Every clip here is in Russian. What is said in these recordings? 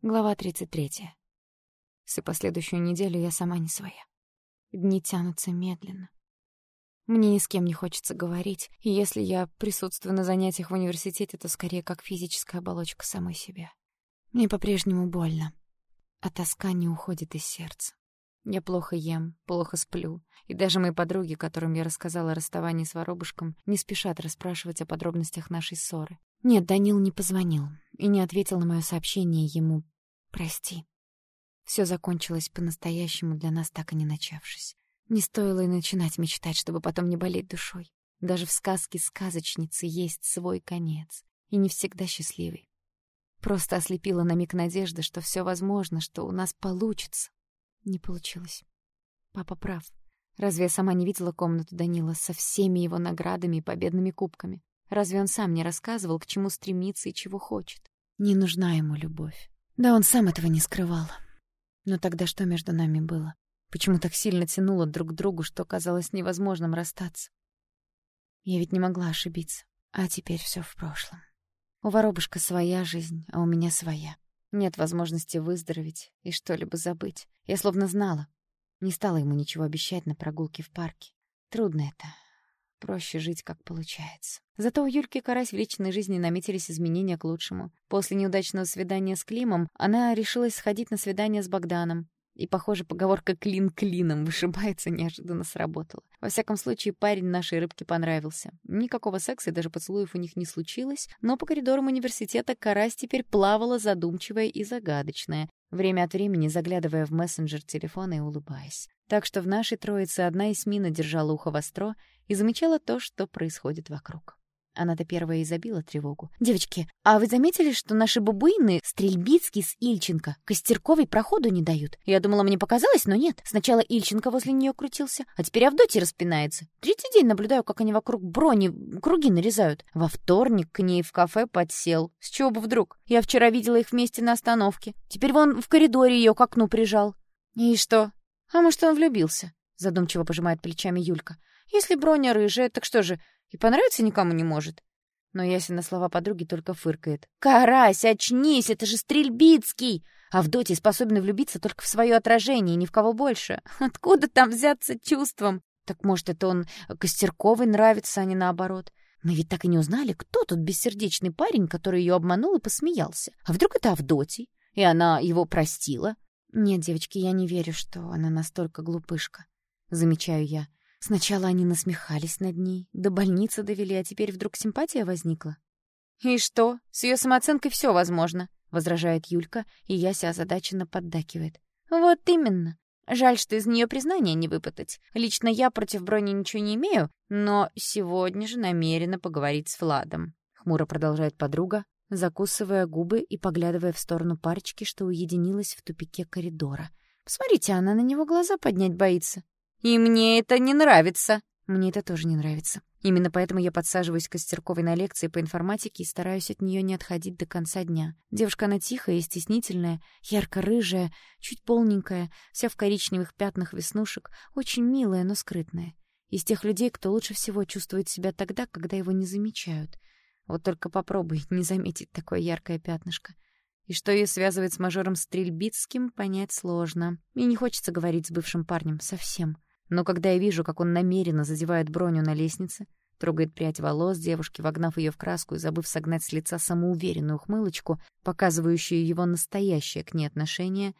Глава 33. Всю последующую неделю я сама не своя. Дни тянутся медленно. Мне ни с кем не хочется говорить, и если я присутствую на занятиях в университете, то скорее как физическая оболочка самой себя. Мне по-прежнему больно, а тоска не уходит из сердца. Я плохо ем, плохо сплю, и даже мои подруги, которым я рассказала о расставании с воробушком, не спешат расспрашивать о подробностях нашей ссоры. Нет, Данил не позвонил и не ответил на мое сообщение ему «Прости». Все закончилось по-настоящему для нас, так и не начавшись. Не стоило и начинать мечтать, чтобы потом не болеть душой. Даже в сказке сказочницы есть свой конец, и не всегда счастливый. Просто ослепила на миг надежда, что все возможно, что у нас получится. Не получилось. Папа прав. Разве я сама не видела комнату Данила со всеми его наградами и победными кубками? Разве он сам не рассказывал, к чему стремится и чего хочет? Не нужна ему любовь. Да он сам этого не скрывал. Но тогда что между нами было? Почему так сильно тянуло друг к другу, что казалось невозможным расстаться? Я ведь не могла ошибиться. А теперь все в прошлом. У воробушка своя жизнь, а у меня своя. Нет возможности выздороветь и что-либо забыть. Я словно знала. Не стала ему ничего обещать на прогулке в парке. Трудно это, Проще жить, как получается. Зато у Юльки Карась в личной жизни наметились изменения к лучшему. После неудачного свидания с Климом она решилась сходить на свидание с Богданом. И, похоже, поговорка «клин клином» вышибается неожиданно сработала. Во всяком случае, парень нашей рыбке понравился. Никакого секса и даже поцелуев у них не случилось, но по коридорам университета Карась теперь плавала задумчивая и загадочная, время от времени заглядывая в мессенджер телефона и улыбаясь. Так что в нашей троице одна Эсмина держала ухо востро и замечала то, что происходит вокруг. Она-то первая и забила тревогу. «Девочки, а вы заметили, что наши бабуины, Стрельбицкий с Ильченко, Костерковой проходу не дают? Я думала, мне показалось, но нет. Сначала Ильченко возле нее крутился, а теперь Авдотья распинается. Третий день наблюдаю, как они вокруг брони круги нарезают. Во вторник к ней в кафе подсел. С чего бы вдруг? Я вчера видела их вместе на остановке. Теперь вон в коридоре ее к окну прижал. И что? А может, он влюбился?» Задумчиво пожимает плечами Юлька. Если броня рыжая, так что же, и понравиться никому не может? Но Яся на слова подруги только фыркает. «Карась, очнись, это же Стрельбицкий!» А в доте способны влюбиться только в свое отражение, ни в кого больше. Откуда там взяться чувством? Так может, это он Костерковой нравится, а не наоборот? Мы ведь так и не узнали, кто тот бессердечный парень, который ее обманул и посмеялся. А вдруг это Авдотий? И она его простила? Нет, девочки, я не верю, что она настолько глупышка. Замечаю я. Сначала они насмехались над ней, до больницы довели, а теперь вдруг симпатия возникла. «И что? С ее самооценкой все возможно», — возражает Юлька, и Яся озадаченно поддакивает. «Вот именно. Жаль, что из нее признания не выпытать. Лично я против брони ничего не имею, но сегодня же намерена поговорить с Владом», — хмуро продолжает подруга, закусывая губы и поглядывая в сторону парочки, что уединилась в тупике коридора. «Посмотрите, она на него глаза поднять боится. И мне это не нравится. Мне это тоже не нравится. Именно поэтому я подсаживаюсь к Костерковой на лекции по информатике и стараюсь от нее не отходить до конца дня. Девушка она тихая и стеснительная, ярко-рыжая, чуть полненькая, вся в коричневых пятнах веснушек, очень милая, но скрытная. Из тех людей, кто лучше всего чувствует себя тогда, когда его не замечают. Вот только попробуй не заметить такое яркое пятнышко. И что ее связывает с мажором Стрельбицким, понять сложно. И не хочется говорить с бывшим парнем совсем. Но когда я вижу, как он намеренно задевает броню на лестнице, трогает прядь волос девушки, вогнав ее в краску и забыв согнать с лица самоуверенную ухмылочку, показывающую его настоящее к ней отношение,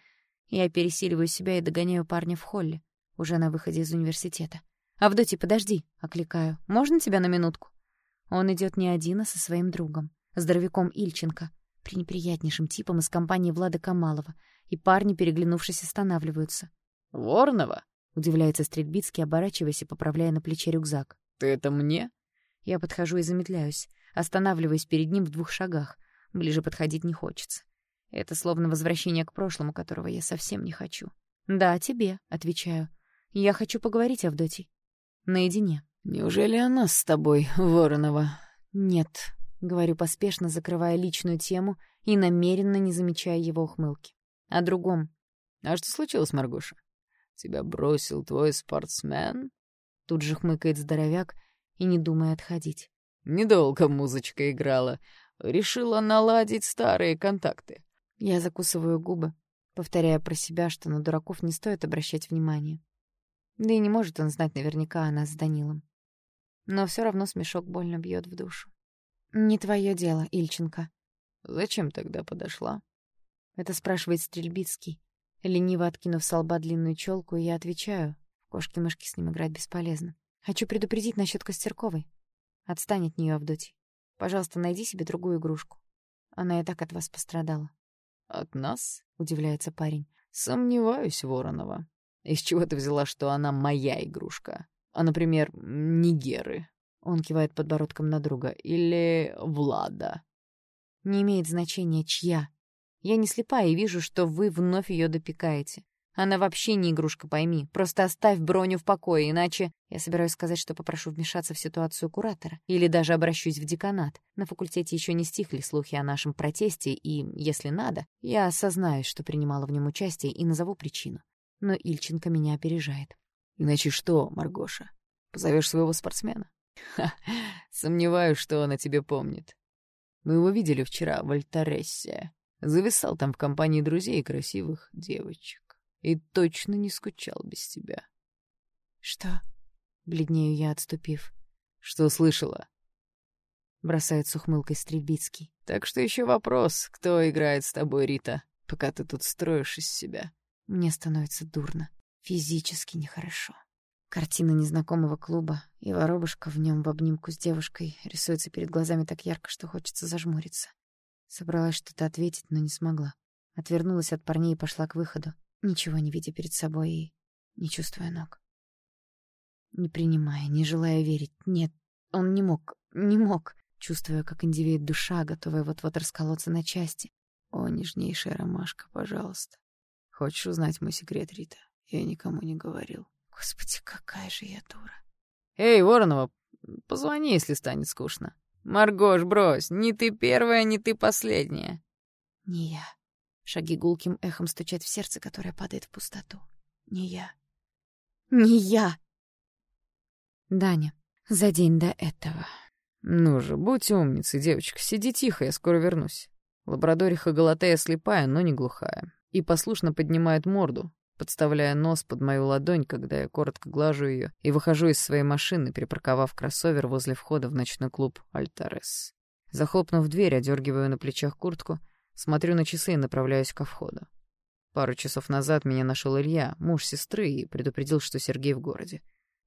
я пересиливаю себя и догоняю парня в холле, уже на выходе из университета. «Авдотья, подожди!» — окликаю. «Можно тебя на минутку?» Он идет не один, а со своим другом, здоровяком Ильченко, пренеприятнейшим типом из компании Влада Камалова, и парни, переглянувшись, останавливаются. «Ворнова?» Удивляется Стрельбицкий, оборачиваясь и поправляя на плече рюкзак. «Ты это мне?» Я подхожу и замедляюсь, останавливаясь перед ним в двух шагах. Ближе подходить не хочется. Это словно возвращение к прошлому, которого я совсем не хочу. «Да, тебе», — отвечаю. «Я хочу поговорить, Авдотий. Наедине». «Неужели она с тобой, Воронова?» «Нет», — говорю поспешно, закрывая личную тему и намеренно не замечая его ухмылки. «О другом». «А что случилось, Маргоша?» Тебя бросил твой спортсмен?» Тут же хмыкает здоровяк и не думая отходить. «Недолго музычка играла. Решила наладить старые контакты. Я закусываю губы, повторяя про себя, что на дураков не стоит обращать внимание. Да и не может он знать наверняка о нас с Данилом. Но все равно смешок больно бьет в душу. «Не твое дело, Ильченко». «Зачем тогда подошла?» Это спрашивает Стрельбицкий. Лениво откинув с лба длинную челку, я отвечаю. В кошки-мышки с ним играть бесполезно. Хочу предупредить насчет Костерковой. Отстань от нее, Авдотья. Пожалуйста, найди себе другую игрушку. Она и так от вас пострадала. «От нас?» — удивляется парень. «Сомневаюсь, Воронова. Из чего ты взяла, что она моя игрушка? А, например, Нигеры?» Он кивает подбородком на друга. «Или Влада?» «Не имеет значения, чья. Я не слепая и вижу, что вы вновь ее допекаете. Она вообще не игрушка, пойми. Просто оставь броню в покое, иначе я собираюсь сказать, что попрошу вмешаться в ситуацию куратора. Или даже обращусь в деканат. На факультете еще не стихли слухи о нашем протесте, и, если надо, я осознаю, что принимала в нем участие, и назову причину. Но Ильченко меня опережает. Иначе что, Маргоша? Позовешь своего спортсмена? Ха, сомневаюсь, что он о тебе помнит. Мы его видели вчера в Альтарессе. Зависал там в компании друзей и красивых девочек. И точно не скучал без тебя. Что? Бледнею я, отступив. Что слышала? Бросает с ухмылкой Стрельбицкий. Так что еще вопрос, кто играет с тобой, Рита, пока ты тут строишь из себя. Мне становится дурно. Физически нехорошо. Картина незнакомого клуба, и воробушка в нем в обнимку с девушкой рисуется перед глазами так ярко, что хочется зажмуриться. Собралась что-то ответить, но не смогла. Отвернулась от парней и пошла к выходу ничего не видя перед собой и не чувствуя ног. Не принимая, не желая верить. Нет, он не мог, не мог, чувствуя, как индивеет душа, готовая вот-вот расколоться на части. О, нежнейшая ромашка, пожалуйста. Хочешь узнать мой секрет, Рита? Я никому не говорил. Господи, какая же я дура. Эй, Воронова, позвони, если станет скучно. Маргош, брось, не ты первая, не ты последняя. Не я. Шаги гулким эхом стучат в сердце, которое падает в пустоту. Не я. Не я! Даня, за день до этого. Ну же, будь умницей, девочка, сиди тихо, я скоро вернусь. Лабрадориха Галатея слепая, но не глухая. И послушно поднимает морду, подставляя нос под мою ладонь, когда я коротко глажу ее и выхожу из своей машины, припарковав кроссовер возле входа в ночной клуб «Альтарес». Захлопнув дверь, одергиваю на плечах куртку Смотрю на часы и направляюсь ко входу. Пару часов назад меня нашел Илья, муж сестры, и предупредил, что Сергей в городе.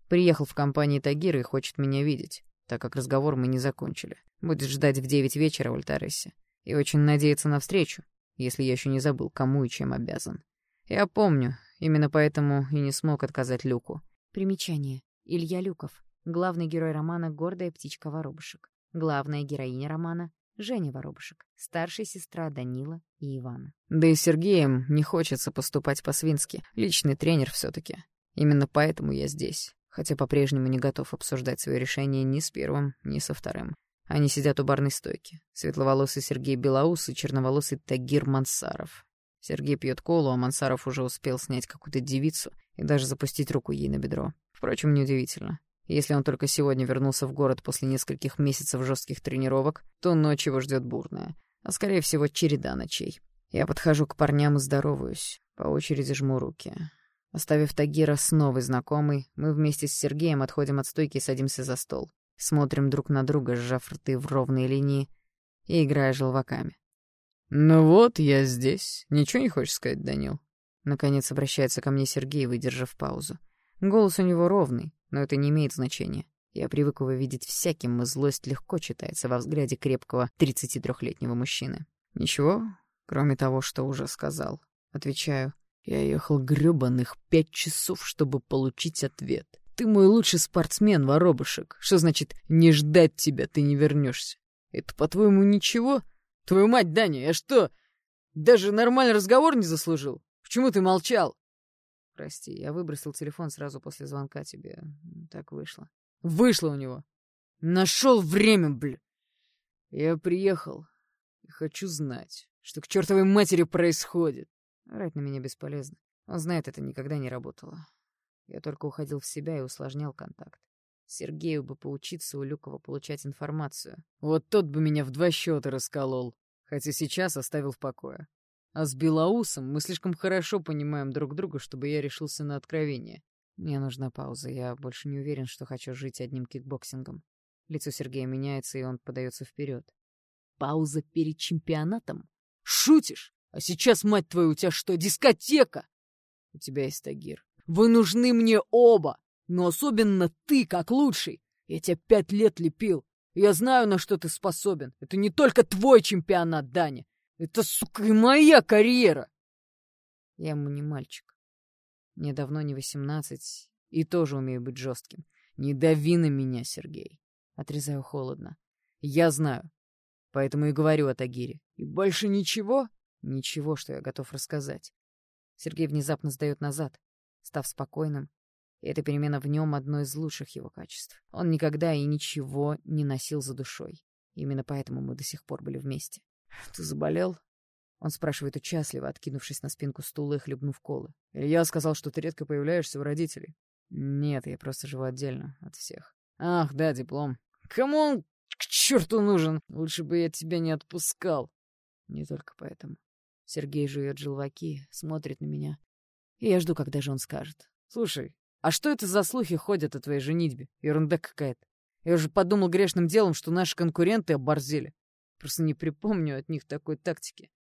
Приехал в компании Тагира и хочет меня видеть, так как разговор мы не закончили. Будет ждать в девять вечера в Альтаресе. И очень надеется на встречу, если я еще не забыл, кому и чем обязан. Я помню, именно поэтому и не смог отказать Люку. Примечание. Илья Люков. Главный герой романа «Гордая птичка-воробушек». Главная героиня романа Женя Воробушек, старшая сестра Данила и Ивана. Да и Сергеем не хочется поступать по-свински. Личный тренер все таки Именно поэтому я здесь. Хотя по-прежнему не готов обсуждать свое решение ни с первым, ни со вторым. Они сидят у барной стойки. Светловолосый Сергей Белоус и черноволосый Тагир Мансаров. Сергей пьет колу, а Мансаров уже успел снять какую-то девицу и даже запустить руку ей на бедро. Впрочем, неудивительно. Если он только сегодня вернулся в город после нескольких месяцев жестких тренировок, то ночь его ждет бурная, а скорее всего череда ночей. Я подхожу к парням и здороваюсь, по очереди жму руки. Оставив Тагира с новой знакомой, мы вместе с Сергеем отходим от стойки и садимся за стол. Смотрим друг на друга, сжав рты в ровные линии и играя желваками. «Ну вот, я здесь. Ничего не хочешь сказать, Данил?» Наконец обращается ко мне Сергей, выдержав паузу. Голос у него ровный, но это не имеет значения. Я привык его видеть всяким, и злость легко читается во взгляде крепкого 33-летнего мужчины. Ничего, кроме того, что уже сказал. Отвечаю. Я ехал грёбаных пять часов, чтобы получить ответ. Ты мой лучший спортсмен, воробушек. Что значит «не ждать тебя, ты не вернешься»? Это, по-твоему, ничего? Твою мать, Даня, я что, даже нормальный разговор не заслужил? Почему ты молчал? Прости, я выбросил телефон сразу после звонка тебе. Так вышло. Вышло у него. Нашел время, бля. Я приехал и хочу знать, что к чертовой матери происходит. Орать на меня бесполезно. Он знает, это никогда не работало. Я только уходил в себя и усложнял контакт. Сергею бы поучиться у Люкова получать информацию. Вот тот бы меня в два счета расколол, хотя сейчас оставил в покое. А с Белоусом мы слишком хорошо понимаем друг друга, чтобы я решился на откровение. Мне нужна пауза. Я больше не уверен, что хочу жить одним кикбоксингом. Лицо Сергея меняется, и он подается вперед. Пауза перед чемпионатом? Шутишь? А сейчас, мать твою, у тебя что, дискотека? У тебя есть Тагир. Вы нужны мне оба, но особенно ты, как лучший. Я тебя пять лет лепил. Я знаю, на что ты способен. Это не только твой чемпионат, Даня. Это, сука, и моя карьера. Я ему не мальчик. Мне давно не восемнадцать, и тоже умею быть жестким. Не дави на меня, Сергей. Отрезаю холодно. Я знаю. Поэтому и говорю о Тагире. И больше ничего? Ничего, что я готов рассказать. Сергей внезапно сдает назад, став спокойным. И эта перемена в нем одно из лучших его качеств. Он никогда и ничего не носил за душой. Именно поэтому мы до сих пор были вместе. «Ты заболел?» Он спрашивает участливо, откинувшись на спинку стула и хлебнув колы. «Я сказал, что ты редко появляешься у родителей». «Нет, я просто живу отдельно от всех». «Ах, да, диплом. Кому он к черту нужен? Лучше бы я тебя не отпускал». «Не только поэтому». Сергей жует желваки, смотрит на меня. И я жду, когда же он скажет. «Слушай, а что это за слухи ходят о твоей женитьбе? Ерунда какая-то. Я уже подумал грешным делом, что наши конкуренты оборзели. Просто не припомню от них такой тактики».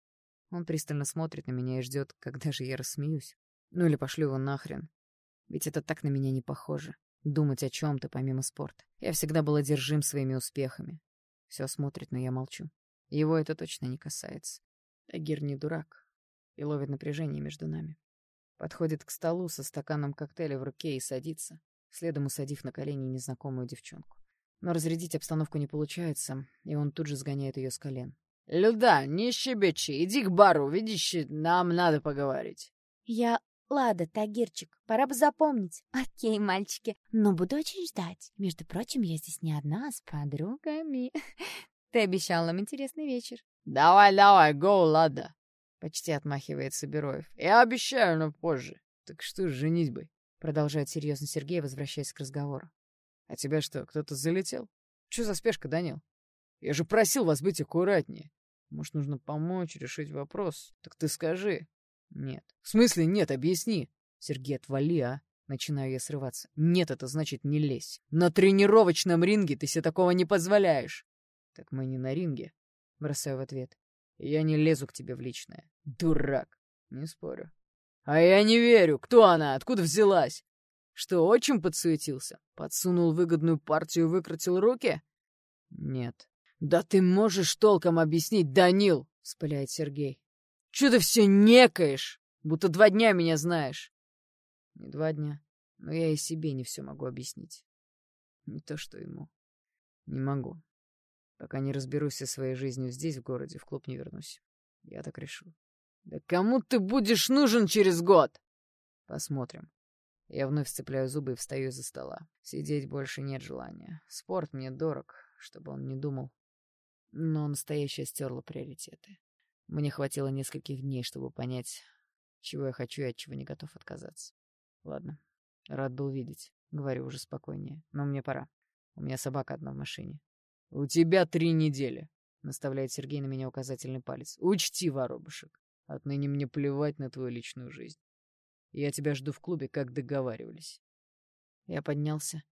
Он пристально смотрит на меня и ждет, когда же я рассмеюсь. Ну или пошлю его нахрен. Ведь это так на меня не похоже. Думать о чем-то помимо спорта. Я всегда был одержим своими успехами. Все смотрит, но я молчу. Его это точно не касается. Агир не дурак и ловит напряжение между нами. Подходит к столу со стаканом коктейля в руке и садится, следом усадив на колени незнакомую девчонку. Но разрядить обстановку не получается, и он тут же сгоняет ее с колен. «Люда, не щебечи, иди к бару, видишь, нам надо поговорить». «Я... Лада, Тагирчик, пора бы запомнить. Окей, мальчики, но буду очень ждать. Между прочим, я здесь не одна, а с подругами. Ты обещал нам интересный вечер». «Давай, давай, гоу, Лада!» Почти отмахивается Бероев. «Я обещаю, но позже. Так что с женитьбой?» Продолжает серьезно Сергей, возвращаясь к разговору. «А тебя что, кто-то залетел? Что за спешка, Данил? Я же просил вас быть аккуратнее. Может, нужно помочь решить вопрос? Так ты скажи». «Нет». «В смысле нет? Объясни». «Сергей, отвали, а!» Начинаю я срываться. «Нет, это значит не лезь. На тренировочном ринге ты себе такого не позволяешь». «Так мы не на ринге», Бросаю в ответ. Я не лезу к тебе в личное. Дурак. Не спорю. А я не верю. Кто она? Откуда взялась? Что, отчим подсуетился? Подсунул выгодную партию и выкрутил руки? Нет. Да ты можешь толком объяснить, Данил, вспыляет Сергей. Че ты все некаешь? Будто два дня меня знаешь. Не два дня. Но я и себе не все могу объяснить. Не то, что ему. Не могу. Пока не разберусь со своей жизнью здесь, в городе, в клуб не вернусь. Я так решил. Да кому ты будешь нужен через год? Посмотрим. Я вновь сцепляю зубы и встаю из-за стола. Сидеть больше нет желания. Спорт мне дорог, чтобы он не думал. Но настоящее стерло приоритеты. Мне хватило нескольких дней, чтобы понять, чего я хочу и от чего не готов отказаться. Ладно, рад был видеть. Говорю уже спокойнее. Но мне пора. У меня собака одна в машине. «У тебя три недели», — наставляет Сергей на меня указательный палец. «Учти, воробушек, отныне мне плевать на твою личную жизнь. Я тебя жду в клубе, как договаривались». Я поднялся.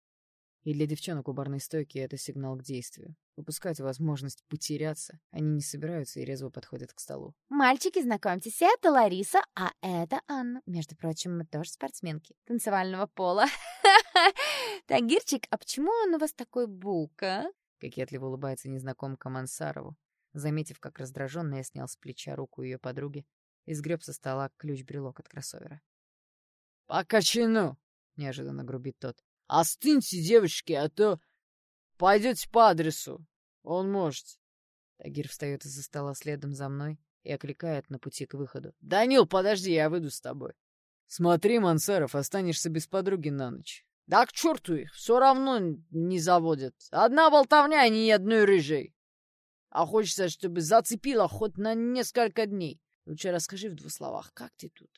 И для девчонок у барной стойки это сигнал к действию. Выпускать возможность потеряться они не собираются и резво подходят к столу. «Мальчики, знакомьтесь, это Лариса, а это Анна. Между прочим, мы тоже спортсменки танцевального пола. Тагирчик, а почему он у вас такой булка?» Кокетливо улыбается незнакомка Мансарову. Заметив, как раздраженно я снял с плеча руку ее подруги и сгреб со стола ключ-брелок от кроссовера. «По кочану!» — неожиданно грубит тот. «Остыньте, девочки, а то пойдете по адресу. Он может». Тагир встает из-за стола следом за мной и окликает на пути к выходу. «Данил, подожди, я выйду с тобой». «Смотри, Мансаров, останешься без подруги на ночь. Да к черту их, все равно не заводят. Одна болтовня, а ни одной рыжей. А хочется, чтобы зацепила хоть на несколько дней. Лучше расскажи в двух словах, как ты тут?